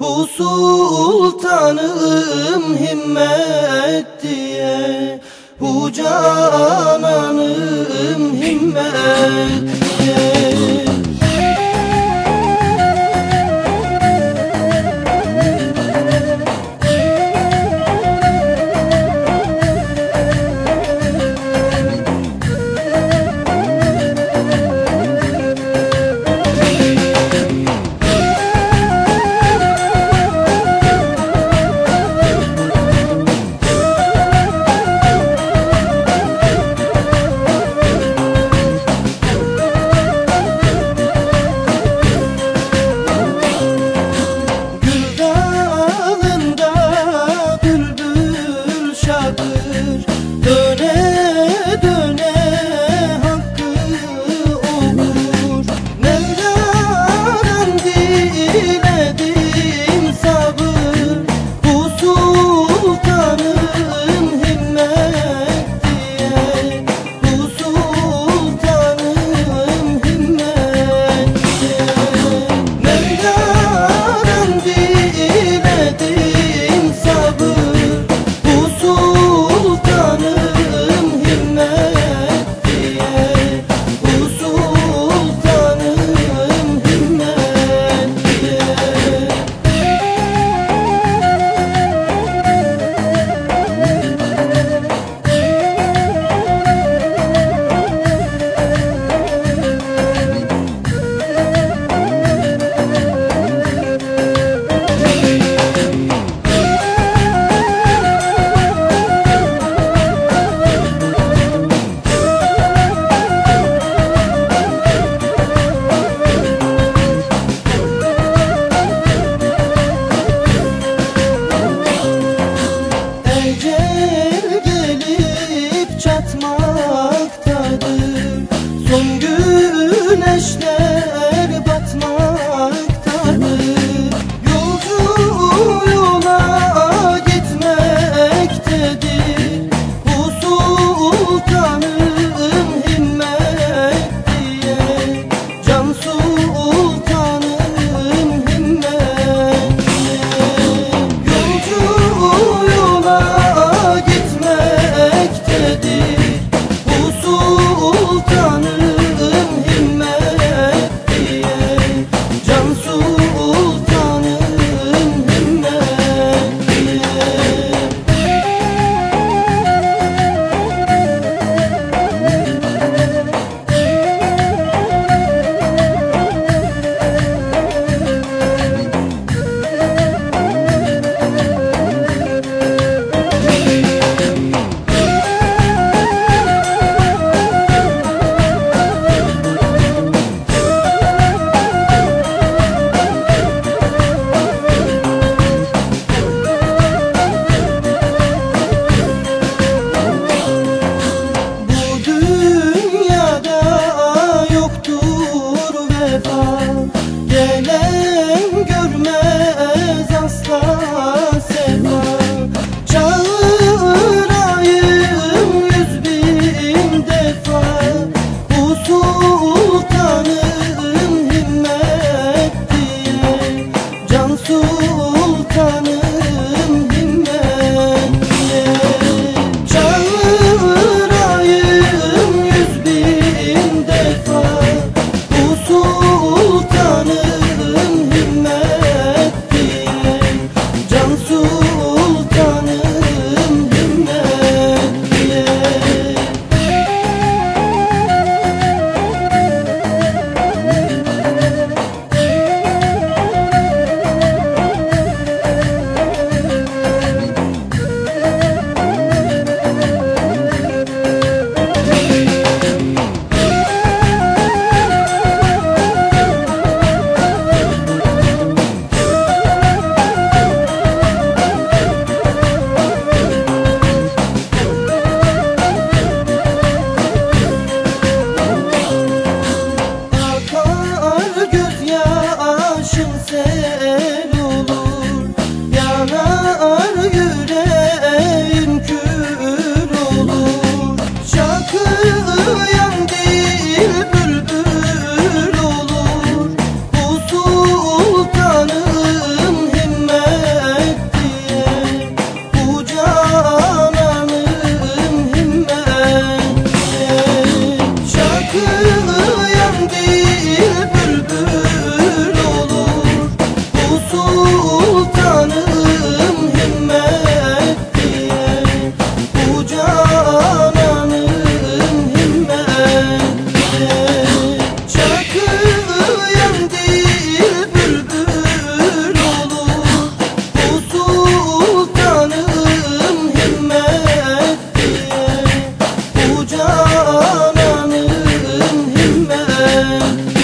Bu sultanım himmet diye Bu cananım himmet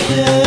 Yeah.